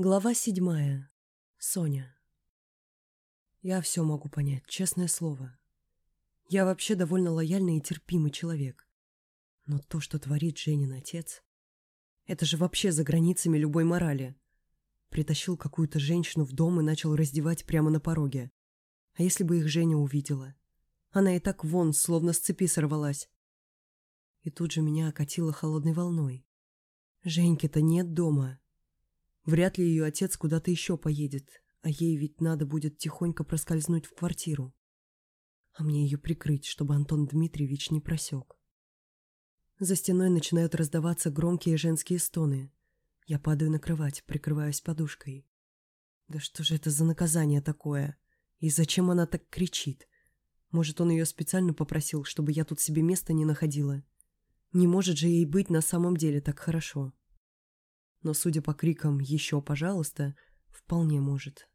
Глава седьмая. Соня. Я все могу понять, честное слово. Я вообще довольно лояльный и терпимый человек. Но то, что творит Женин отец, это же вообще за границами любой морали. Притащил какую-то женщину в дом и начал раздевать прямо на пороге. А если бы их Женя увидела? Она и так вон, словно с цепи сорвалась. И тут же меня окатило холодной волной. Женьки-то нет дома. Вряд ли ее отец куда-то еще поедет, а ей ведь надо будет тихонько проскользнуть в квартиру. А мне ее прикрыть, чтобы Антон Дмитриевич не просек. За стеной начинают раздаваться громкие женские стоны. Я падаю на кровать, прикрываюсь подушкой. Да что же это за наказание такое? И зачем она так кричит? Может, он ее специально попросил, чтобы я тут себе места не находила? Не может же ей быть на самом деле так хорошо но, судя по крикам «Еще, пожалуйста!», вполне может.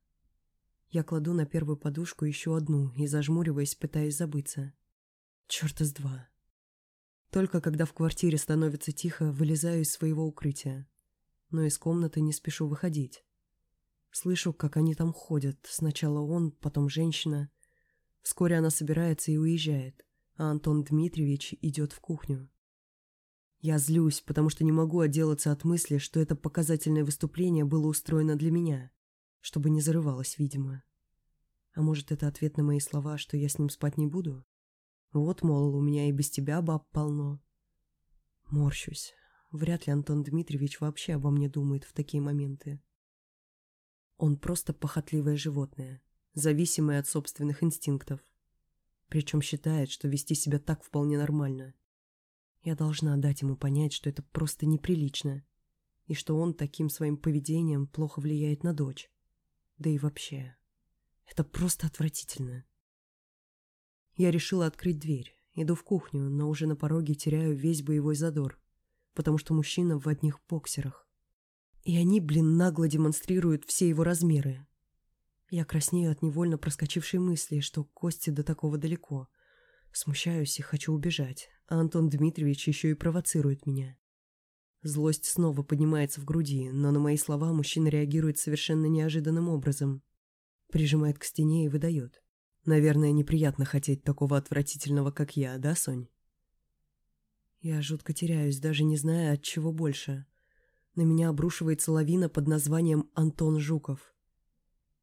Я кладу на первую подушку еще одну и, зажмуриваясь, пытаюсь забыться. Черт из два. Только когда в квартире становится тихо, вылезаю из своего укрытия. Но из комнаты не спешу выходить. Слышу, как они там ходят. Сначала он, потом женщина. Вскоре она собирается и уезжает, а Антон Дмитриевич идет в кухню. Я злюсь, потому что не могу отделаться от мысли, что это показательное выступление было устроено для меня, чтобы не зарывалось, видимо. А может, это ответ на мои слова, что я с ним спать не буду? Вот, мол, у меня и без тебя баб полно. Морщусь. Вряд ли Антон Дмитриевич вообще обо мне думает в такие моменты. Он просто похотливое животное, зависимое от собственных инстинктов. Причем считает, что вести себя так вполне нормально. Я должна дать ему понять, что это просто неприлично, и что он таким своим поведением плохо влияет на дочь. Да и вообще, это просто отвратительно. Я решила открыть дверь, иду в кухню, но уже на пороге теряю весь боевой задор, потому что мужчина в одних боксерах. И они, блин, нагло демонстрируют все его размеры. Я краснею от невольно проскочившей мысли, что Кости до такого далеко. Смущаюсь и хочу убежать, а Антон Дмитриевич еще и провоцирует меня. Злость снова поднимается в груди, но на мои слова мужчина реагирует совершенно неожиданным образом. Прижимает к стене и выдает. Наверное, неприятно хотеть такого отвратительного, как я, да, Сонь? Я жутко теряюсь, даже не зная, от чего больше. На меня обрушивается лавина под названием Антон Жуков.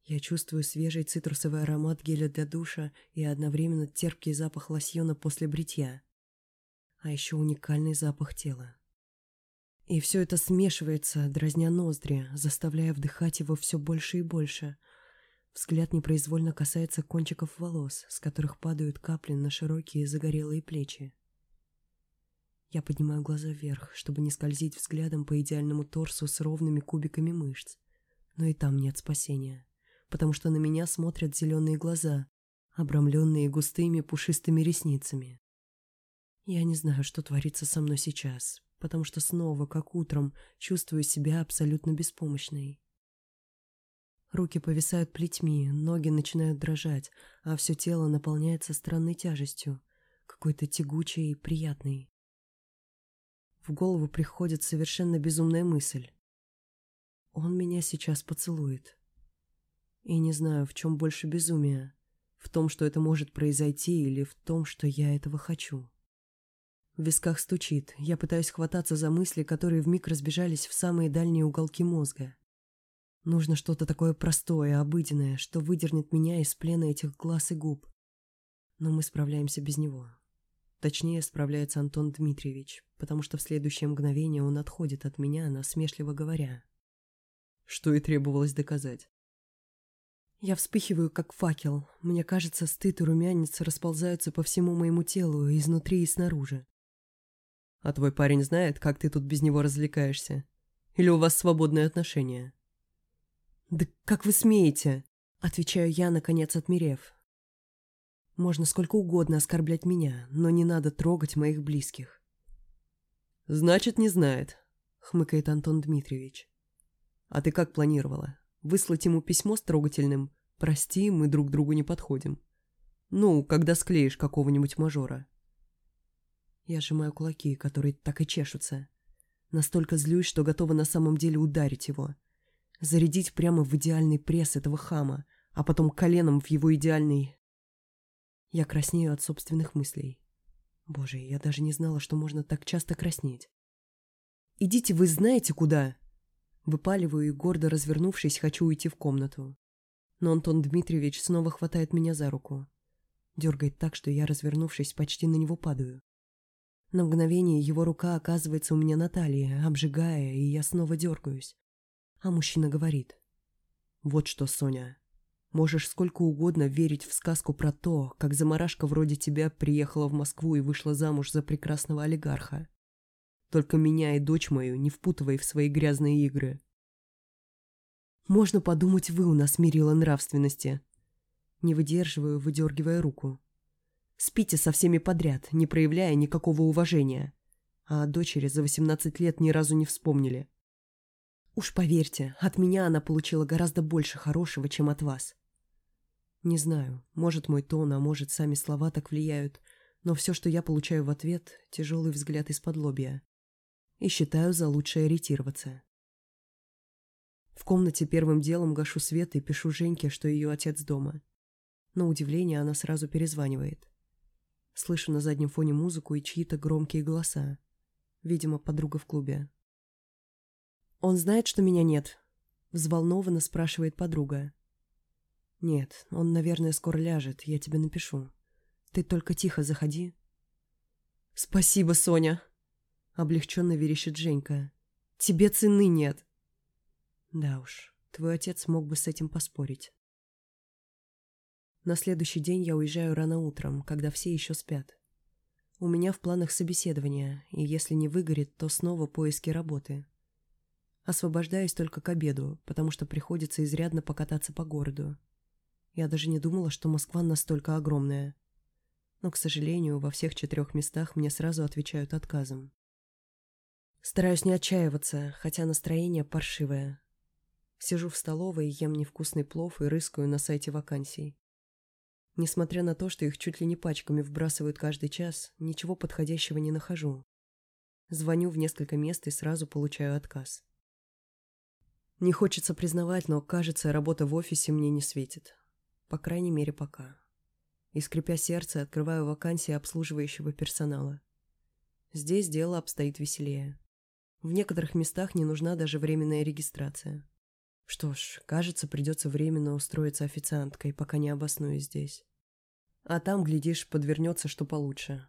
Я чувствую свежий цитрусовый аромат геля для душа и одновременно терпкий запах лосьона после бритья а еще уникальный запах тела. И все это смешивается, дразня ноздри, заставляя вдыхать его все больше и больше. Взгляд непроизвольно касается кончиков волос, с которых падают капли на широкие загорелые плечи. Я поднимаю глаза вверх, чтобы не скользить взглядом по идеальному торсу с ровными кубиками мышц. Но и там нет спасения, потому что на меня смотрят зеленые глаза, обрамленные густыми пушистыми ресницами. Я не знаю, что творится со мной сейчас, потому что снова, как утром, чувствую себя абсолютно беспомощной. Руки повисают плетьми, ноги начинают дрожать, а все тело наполняется странной тяжестью, какой-то тягучей и приятной. В голову приходит совершенно безумная мысль. Он меня сейчас поцелует. И не знаю, в чем больше безумия. В том, что это может произойти, или в том, что я этого хочу. В висках стучит. Я пытаюсь хвататься за мысли, которые вмиг разбежались в самые дальние уголки мозга. Нужно что-то такое простое, обыденное, что выдернет меня из плена этих глаз и губ. Но мы справляемся без него. Точнее, справляется Антон Дмитриевич, потому что в следующее мгновение он отходит от меня, насмешливо говоря. Что и требовалось доказать. Я вспыхиваю, как факел. Мне кажется, стыд и румянец расползаются по всему моему телу, изнутри и снаружи. А твой парень знает, как ты тут без него развлекаешься? Или у вас свободные отношения?» «Да как вы смеете?» — отвечаю я, наконец отмерев. «Можно сколько угодно оскорблять меня, но не надо трогать моих близких». «Значит, не знает», — хмыкает Антон Дмитриевич. «А ты как планировала? Выслать ему письмо с трогательным «Прости, мы друг другу не подходим». Ну, когда склеишь какого-нибудь мажора». Я сжимаю кулаки, которые так и чешутся. Настолько злюсь, что готова на самом деле ударить его. Зарядить прямо в идеальный пресс этого хама, а потом коленом в его идеальный... Я краснею от собственных мыслей. Боже, я даже не знала, что можно так часто краснеть. «Идите вы знаете куда!» Выпаливаю и, гордо развернувшись, хочу уйти в комнату. Но Антон Дмитриевич снова хватает меня за руку. Дергает так, что я, развернувшись, почти на него падаю. На мгновение его рука оказывается у меня на талии, обжигая, и я снова дергаюсь. А мужчина говорит. «Вот что, Соня, можешь сколько угодно верить в сказку про то, как заморашка вроде тебя приехала в Москву и вышла замуж за прекрасного олигарха. Только меня и дочь мою не впутывай в свои грязные игры. Можно подумать, вы у нас мерила нравственности. Не выдерживаю, выдергивая руку. Спите со всеми подряд, не проявляя никакого уважения. А о дочери за 18 лет ни разу не вспомнили. Уж поверьте, от меня она получила гораздо больше хорошего, чем от вас. Не знаю, может мой тон, а может сами слова так влияют, но все, что я получаю в ответ, тяжелый взгляд из-под лобья. И считаю за лучшее ориентироваться. В комнате первым делом гашу свет и пишу Женьке, что ее отец дома. На удивление она сразу перезванивает. Слышу на заднем фоне музыку и чьи-то громкие голоса. Видимо, подруга в клубе. «Он знает, что меня нет?» Взволнованно спрашивает подруга. «Нет, он, наверное, скоро ляжет, я тебе напишу. Ты только тихо заходи». «Спасибо, Соня!» Облегченно верещит Женька. «Тебе цены нет!» Да уж, твой отец мог бы с этим поспорить. На следующий день я уезжаю рано утром, когда все еще спят. У меня в планах собеседование, и если не выгорит, то снова поиски работы. Освобождаюсь только к обеду, потому что приходится изрядно покататься по городу. Я даже не думала, что Москва настолько огромная. Но, к сожалению, во всех четырех местах мне сразу отвечают отказом. Стараюсь не отчаиваться, хотя настроение паршивое. Сижу в столовой, ем невкусный плов и рыскаю на сайте вакансий. Несмотря на то, что их чуть ли не пачками вбрасывают каждый час, ничего подходящего не нахожу. Звоню в несколько мест и сразу получаю отказ. Не хочется признавать, но, кажется, работа в офисе мне не светит. По крайней мере, пока. И, скрипя сердце, открываю вакансии обслуживающего персонала. Здесь дело обстоит веселее. В некоторых местах не нужна даже временная регистрация. Что ж, кажется, придется временно устроиться официанткой, пока не обоснуюсь здесь. А там, глядишь, подвернется что получше.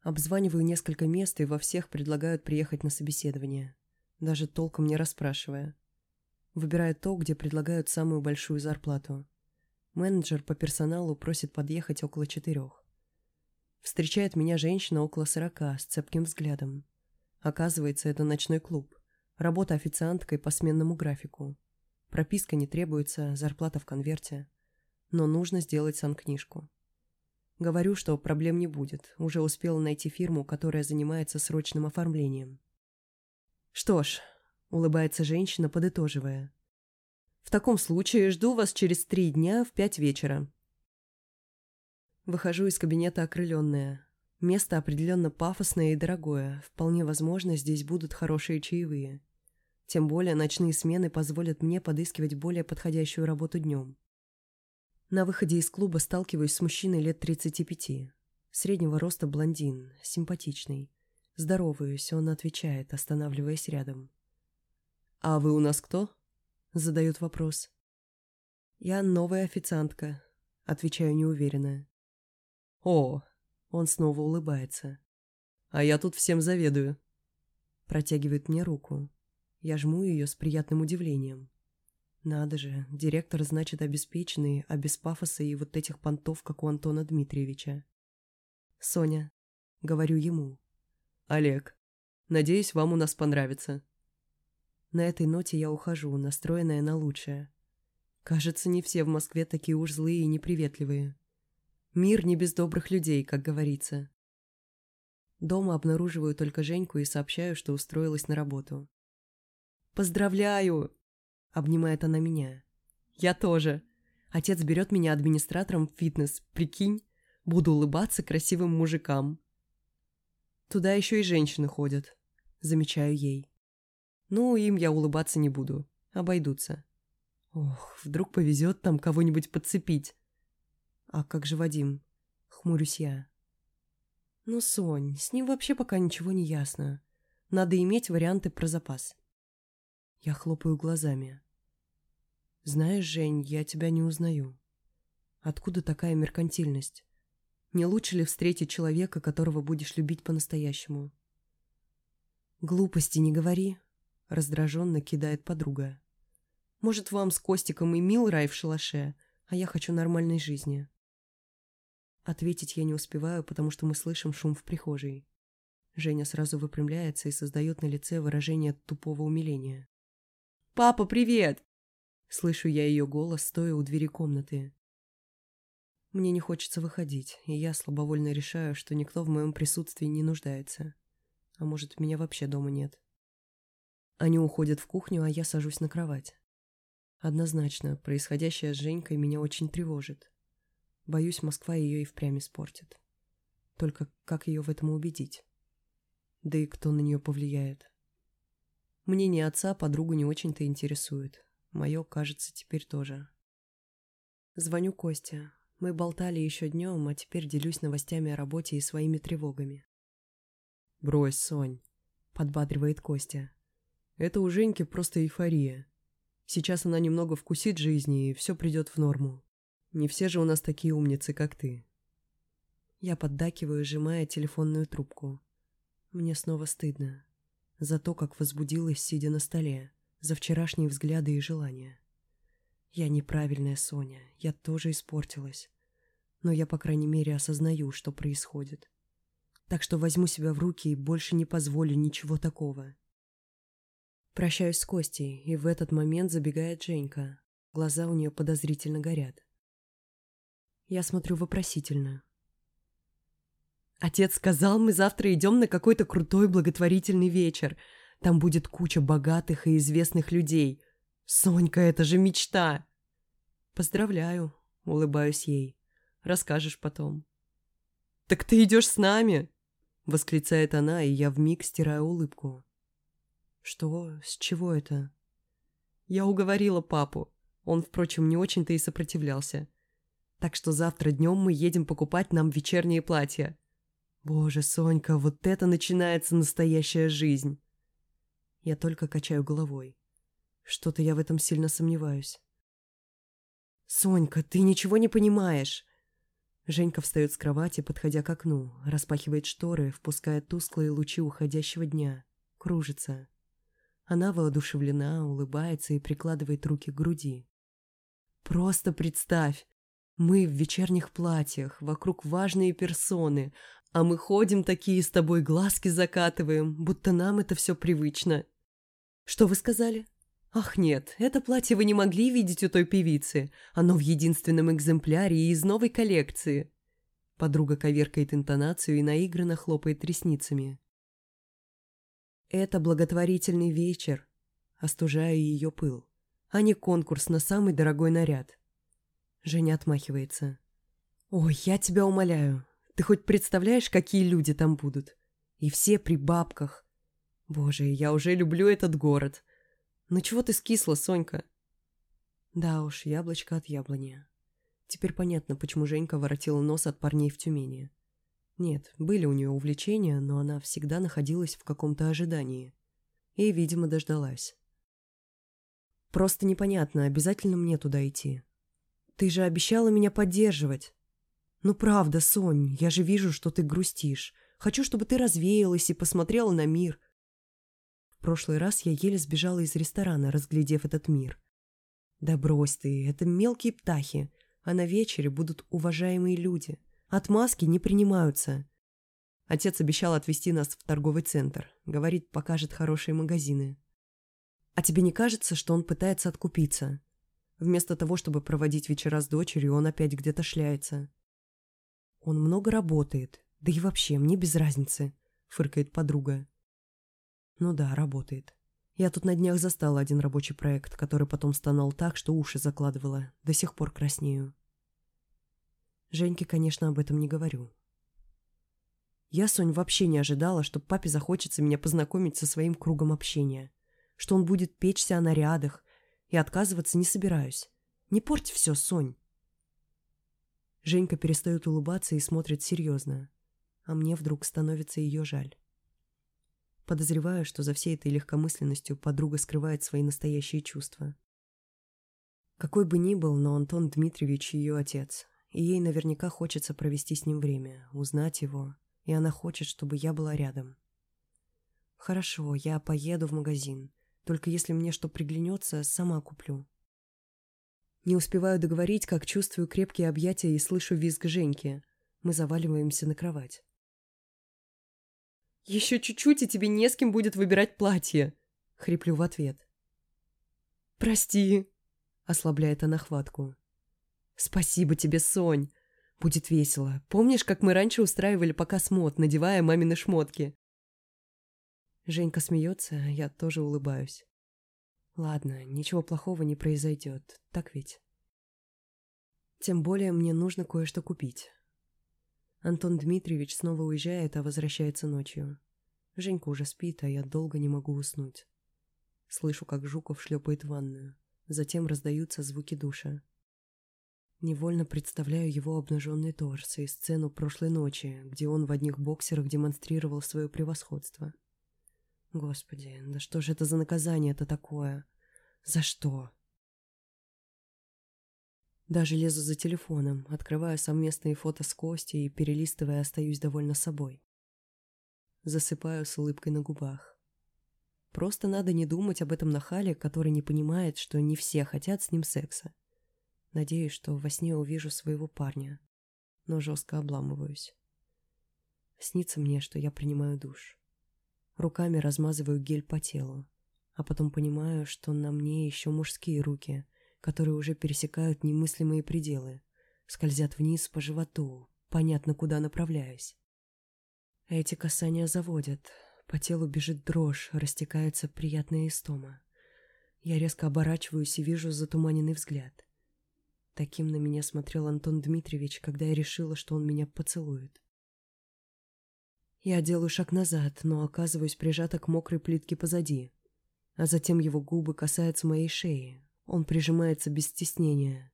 Обзваниваю несколько мест, и во всех предлагают приехать на собеседование, даже толком не расспрашивая. Выбираю то, где предлагают самую большую зарплату. Менеджер по персоналу просит подъехать около четырех. Встречает меня женщина около сорока с цепким взглядом. Оказывается, это ночной клуб. Работа официанткой по сменному графику. Прописка не требуется, зарплата в конверте. Но нужно сделать санкнижку. Говорю, что проблем не будет. Уже успела найти фирму, которая занимается срочным оформлением. «Что ж», — улыбается женщина, подытоживая. «В таком случае жду вас через три дня в пять вечера». Выхожу из кабинета окрыленная. Место определенно пафосное и дорогое. Вполне возможно, здесь будут хорошие чаевые. Тем более ночные смены позволят мне подыскивать более подходящую работу днем. На выходе из клуба сталкиваюсь с мужчиной лет 35. Среднего роста блондин, симпатичный. Здороваюсь, он отвечает, останавливаясь рядом. «А вы у нас кто?» – задает вопрос. «Я новая официантка», – отвечаю неуверенно. «О, он снова улыбается. «А я тут всем заведую». Протягивает мне руку. Я жму ее с приятным удивлением. Надо же, директор, значит, обеспеченный, а без пафоса и вот этих понтов, как у Антона Дмитриевича. «Соня», — говорю ему. «Олег, надеюсь, вам у нас понравится». На этой ноте я ухожу, настроенная на лучшее. Кажется, не все в Москве такие уж злые и неприветливые. Мир не без добрых людей, как говорится. Дома обнаруживаю только Женьку и сообщаю, что устроилась на работу. «Поздравляю!» — обнимает она меня. «Я тоже. Отец берет меня администратором в фитнес, прикинь? Буду улыбаться красивым мужикам». Туда еще и женщины ходят. Замечаю ей. «Ну, им я улыбаться не буду. Обойдутся. Ох, вдруг повезет там кого-нибудь подцепить. А как же Вадим? Хмурюсь я. Ну, Сонь, с ним вообще пока ничего не ясно. Надо иметь варианты про запас. Я хлопаю глазами. Знаешь, Жень, я тебя не узнаю. Откуда такая меркантильность? Не лучше ли встретить человека, которого будешь любить по-настоящему? Глупости не говори, раздраженно кидает подруга. Может, вам с Костиком и мил рай в шалаше, а я хочу нормальной жизни. Ответить я не успеваю, потому что мы слышим шум в прихожей. Женя сразу выпрямляется и создает на лице выражение тупого умиления. «Папа, привет!» Слышу я ее голос, стоя у двери комнаты. Мне не хочется выходить, и я слабовольно решаю, что никто в моем присутствии не нуждается. А может, меня вообще дома нет. Они уходят в кухню, а я сажусь на кровать. Однозначно, происходящее с Женькой меня очень тревожит. Боюсь, Москва ее и впрямь испортит. Только как ее в этом убедить? Да и кто на нее повлияет? Мнение отца подругу не очень-то интересует. Мое, кажется, теперь тоже. Звоню Косте. Мы болтали еще днем, а теперь делюсь новостями о работе и своими тревогами. «Брось, Сонь», — подбадривает Костя. «Это у Женьки просто эйфория. Сейчас она немного вкусит жизни, и все придет в норму. Не все же у нас такие умницы, как ты. Я поддакиваю, сжимая телефонную трубку. Мне снова стыдно. За то, как возбудилась, сидя на столе. За вчерашние взгляды и желания. Я неправильная Соня. Я тоже испортилась. Но я, по крайней мере, осознаю, что происходит. Так что возьму себя в руки и больше не позволю ничего такого. Прощаюсь с Костей, и в этот момент забегает Женька. Глаза у нее подозрительно горят. Я смотрю вопросительно. Отец сказал, мы завтра идем на какой-то крутой благотворительный вечер. Там будет куча богатых и известных людей. Сонька, это же мечта! Поздравляю, улыбаюсь ей. Расскажешь потом. Так ты идешь с нами? Восклицает она, и я вмиг стираю улыбку. Что? С чего это? Я уговорила папу. Он, впрочем, не очень-то и сопротивлялся. Так что завтра днем мы едем покупать нам вечерние платья. Боже, Сонька, вот это начинается настоящая жизнь. Я только качаю головой. Что-то я в этом сильно сомневаюсь. «Сонька, ты ничего не понимаешь!» Женька встает с кровати, подходя к окну, распахивает шторы, впуская тусклые лучи уходящего дня. Кружится. Она воодушевлена, улыбается и прикладывает руки к груди. «Просто представь! Мы в вечерних платьях, вокруг важные персоны, а мы ходим такие с тобой, глазки закатываем, будто нам это все привычно. Что вы сказали? Ах нет, это платье вы не могли видеть у той певицы. Оно в единственном экземпляре и из новой коллекции. Подруга коверкает интонацию и наигранно хлопает ресницами. Это благотворительный вечер, остужая ее пыл, а не конкурс на самый дорогой наряд. Женя отмахивается. «Ой, я тебя умоляю, ты хоть представляешь, какие люди там будут? И все при бабках. Боже, я уже люблю этот город. Ну чего ты скисла, Сонька?» Да уж, яблочко от яблони. Теперь понятно, почему Женька воротила нос от парней в Тюмени. Нет, были у нее увлечения, но она всегда находилась в каком-то ожидании. И, видимо, дождалась. Просто непонятно, обязательно мне туда идти. Ты же обещала меня поддерживать. Ну правда, Сонь, я же вижу, что ты грустишь. Хочу, чтобы ты развеялась и посмотрела на мир. В прошлый раз я еле сбежала из ресторана, разглядев этот мир. Да брось ты, это мелкие птахи, а на вечере будут уважаемые люди. Отмазки не принимаются. Отец обещал отвезти нас в торговый центр. Говорит, покажет хорошие магазины. А тебе не кажется, что он пытается откупиться? Вместо того, чтобы проводить вечера с дочерью, он опять где-то шляется. Он много работает. Да и вообще, мне без разницы, фыркает подруга. Ну да, работает. Я тут на днях застала один рабочий проект, который потом стонал так, что уши закладывала. До сих пор краснею. Женьке, конечно, об этом не говорю. Я, Сонь, вообще не ожидала, что папе захочется меня познакомить со своим кругом общения. Что он будет печься о нарядах, И отказываться не собираюсь. Не порть все, Сонь. Женька перестает улыбаться и смотрит серьезно. А мне вдруг становится ее жаль. Подозреваю, что за всей этой легкомысленностью подруга скрывает свои настоящие чувства. Какой бы ни был, но Антон Дмитриевич ее отец, и ей наверняка хочется провести с ним время, узнать его, и она хочет, чтобы я была рядом. Хорошо, я поеду в магазин, только если мне что приглянется, сама куплю. Не успеваю договорить, как чувствую крепкие объятия и слышу визг Женьки. Мы заваливаемся на кровать. «Еще чуть-чуть, и тебе не с кем будет выбирать платье!» — хриплю в ответ. «Прости!» — ослабляет она хватку. «Спасибо тебе, Сонь! Будет весело. Помнишь, как мы раньше устраивали показ мод, надевая мамины шмотки?» Женька смеется, я тоже улыбаюсь. Ладно, ничего плохого не произойдет, так ведь? Тем более мне нужно кое-что купить. Антон Дмитриевич снова уезжает, а возвращается ночью. Женька уже спит, а я долго не могу уснуть. Слышу, как Жуков шлепает ванную. Затем раздаются звуки душа. Невольно представляю его обнаженный торс и сцену прошлой ночи, где он в одних боксерах демонстрировал свое превосходство. Господи, да что же это за наказание-то такое? За что? Даже лезу за телефоном, открываю совместные фото с Костей и, перелистывая, остаюсь довольна собой. Засыпаю с улыбкой на губах. Просто надо не думать об этом нахале, который не понимает, что не все хотят с ним секса. Надеюсь, что во сне увижу своего парня, но жестко обламываюсь. Снится мне, что я принимаю душ. Руками размазываю гель по телу, а потом понимаю, что на мне еще мужские руки — которые уже пересекают немыслимые пределы, скользят вниз по животу, понятно, куда направляюсь. Эти касания заводят, по телу бежит дрожь, растекается приятная истома. Я резко оборачиваюсь и вижу затуманенный взгляд. Таким на меня смотрел Антон Дмитриевич, когда я решила, что он меня поцелует. Я делаю шаг назад, но оказываюсь прижата к мокрой плитке позади, а затем его губы касаются моей шеи, он прижимается без стеснения.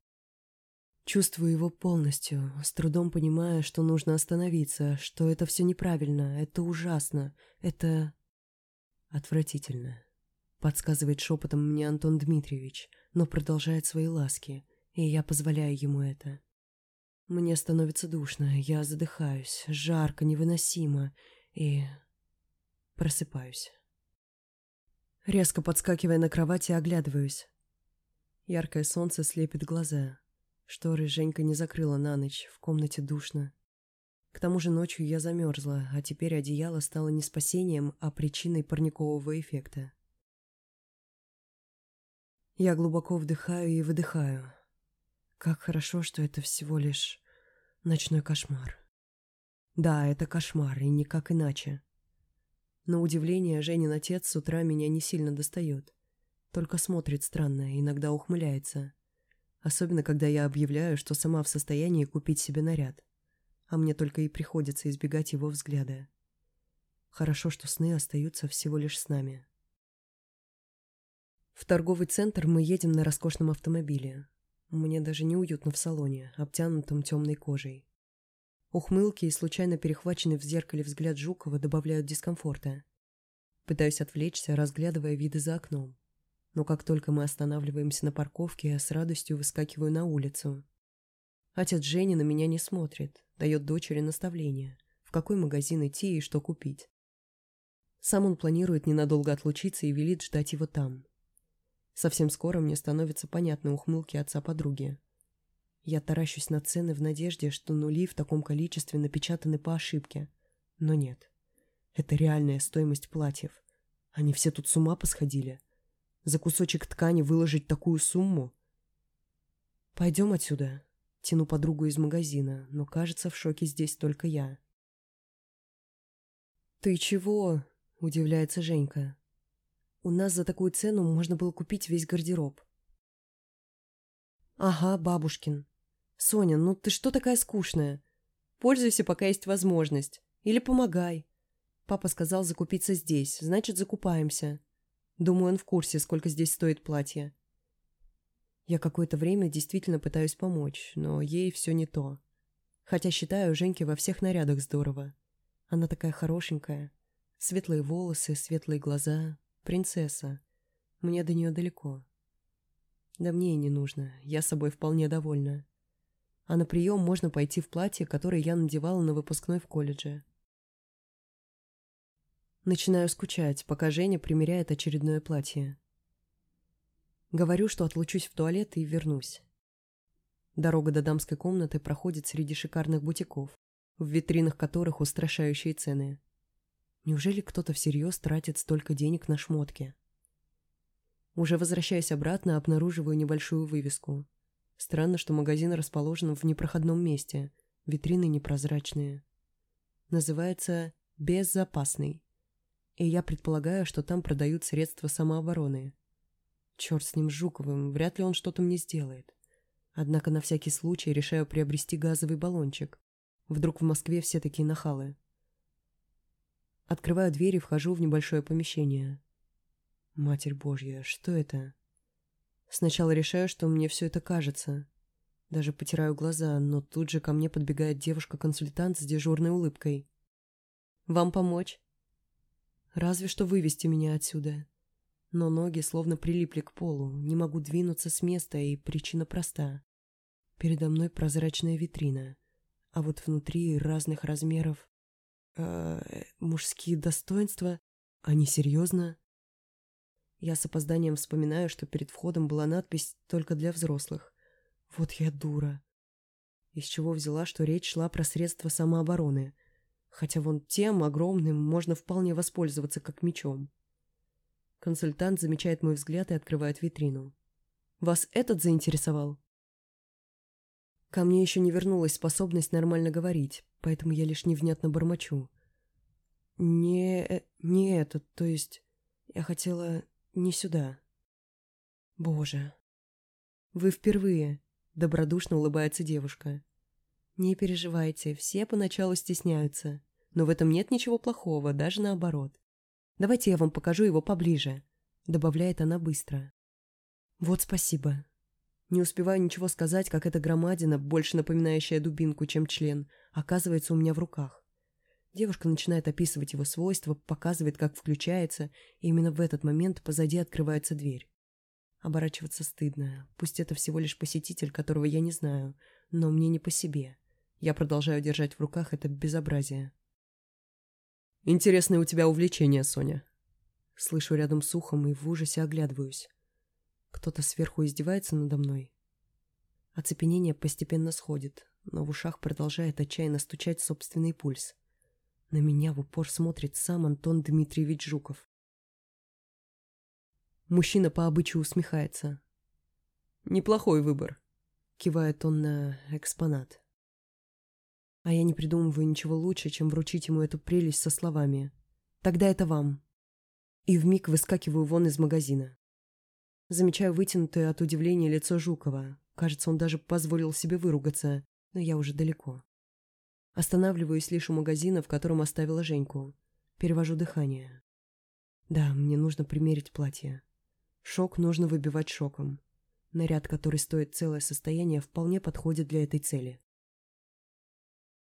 Чувствую его полностью, с трудом понимая, что нужно остановиться, что это все неправильно, это ужасно, это... Отвратительно. Подсказывает шепотом мне Антон Дмитриевич, но продолжает свои ласки, и я позволяю ему это. Мне становится душно, я задыхаюсь, жарко, невыносимо, и... просыпаюсь. Резко подскакивая на кровати, оглядываюсь. Яркое солнце слепит глаза. Шторы Женька не закрыла на ночь, в комнате душно. К тому же ночью я замерзла, а теперь одеяло стало не спасением, а причиной парникового эффекта. Я глубоко вдыхаю и выдыхаю. Как хорошо, что это всего лишь ночной кошмар. Да, это кошмар, и никак иначе. На удивление, Женин отец с утра меня не сильно достает. Только смотрит странно, иногда ухмыляется. Особенно, когда я объявляю, что сама в состоянии купить себе наряд. А мне только и приходится избегать его взгляда. Хорошо, что сны остаются всего лишь с нами. В торговый центр мы едем на роскошном автомобиле. Мне даже неуютно в салоне, обтянутом темной кожей. Ухмылки и случайно перехваченный в зеркале взгляд Жукова добавляют дискомфорта. Пытаюсь отвлечься, разглядывая виды за окном но как только мы останавливаемся на парковке, я с радостью выскакиваю на улицу. Отец Жени на меня не смотрит, дает дочери наставления, в какой магазин идти и что купить. Сам он планирует ненадолго отлучиться и велит ждать его там. Совсем скоро мне становятся понятны ухмылки отца подруги. Я таращусь на цены в надежде, что нули в таком количестве напечатаны по ошибке. Но нет. Это реальная стоимость платьев. Они все тут с ума посходили. За кусочек ткани выложить такую сумму? Пойдем отсюда. Тяну подругу из магазина, но, кажется, в шоке здесь только я. «Ты чего?» – удивляется Женька. «У нас за такую цену можно было купить весь гардероб». «Ага, бабушкин. Соня, ну ты что такая скучная? Пользуйся, пока есть возможность. Или помогай. Папа сказал закупиться здесь, значит, закупаемся. Думаю, он в курсе, сколько здесь стоит платье. Я какое-то время действительно пытаюсь помочь, но ей все не то. Хотя считаю Женьке во всех нарядах здорово. Она такая хорошенькая. Светлые волосы, светлые глаза. Принцесса. Мне до нее далеко. Да мне и не нужно. Я собой вполне довольна. А на прием можно пойти в платье, которое я надевала на выпускной в колледже. Начинаю скучать, пока Женя примеряет очередное платье. Говорю, что отлучусь в туалет и вернусь. Дорога до дамской комнаты проходит среди шикарных бутиков, в витринах которых устрашающие цены. Неужели кто-то всерьез тратит столько денег на шмотки? Уже возвращаясь обратно, обнаруживаю небольшую вывеску. Странно, что магазин расположен в непроходном месте, витрины непрозрачные. Называется «Безопасный» и я предполагаю, что там продают средства самообороны. Черт с ним Жуковым, вряд ли он что-то мне сделает. Однако на всякий случай решаю приобрести газовый баллончик. Вдруг в Москве все такие нахалы. Открываю дверь и вхожу в небольшое помещение. Матерь Божья, что это? Сначала решаю, что мне все это кажется. Даже потираю глаза, но тут же ко мне подбегает девушка-консультант с дежурной улыбкой. «Вам помочь?» Разве что вывести меня отсюда. Но ноги словно прилипли к полу, не могу двинуться с места, и причина проста. Передо мной прозрачная витрина, а вот внутри разных размеров... Э, мужские достоинства? Они серьезно? Я с опозданием вспоминаю, что перед входом была надпись «Только для взрослых». Вот я дура. Из чего взяла, что речь шла про средства самообороны — хотя вон тем огромным можно вполне воспользоваться как мечом. Консультант замечает мой взгляд и открывает витрину. «Вас этот заинтересовал?» Ко мне еще не вернулась способность нормально говорить, поэтому я лишь невнятно бормочу. «Не... Э, не этот, то есть... Я хотела не сюда». «Боже...» «Вы впервые...» — добродушно улыбается девушка. Не переживайте, все поначалу стесняются. Но в этом нет ничего плохого, даже наоборот. Давайте я вам покажу его поближе», — добавляет она быстро. «Вот спасибо». Не успеваю ничего сказать, как эта громадина, больше напоминающая дубинку, чем член, оказывается у меня в руках. Девушка начинает описывать его свойства, показывает, как включается, и именно в этот момент позади открывается дверь. Оборачиваться стыдно. Пусть это всего лишь посетитель, которого я не знаю, но мне не по себе. Я продолжаю держать в руках это безобразие. «Интересное у тебя увлечение, Соня». Слышу рядом с ухом и в ужасе оглядываюсь. Кто-то сверху издевается надо мной. Оцепенение постепенно сходит, но в ушах продолжает отчаянно стучать собственный пульс. На меня в упор смотрит сам Антон Дмитриевич Жуков. Мужчина по обычаю усмехается. «Неплохой выбор», — кивает он на экспонат. А я не придумываю ничего лучше, чем вручить ему эту прелесть со словами «Тогда это вам». И вмиг выскакиваю вон из магазина. Замечаю вытянутое от удивления лицо Жукова. Кажется, он даже позволил себе выругаться, но я уже далеко. Останавливаюсь лишь у магазина, в котором оставила Женьку. Перевожу дыхание. Да, мне нужно примерить платье. Шок нужно выбивать шоком. Наряд, который стоит целое состояние, вполне подходит для этой цели.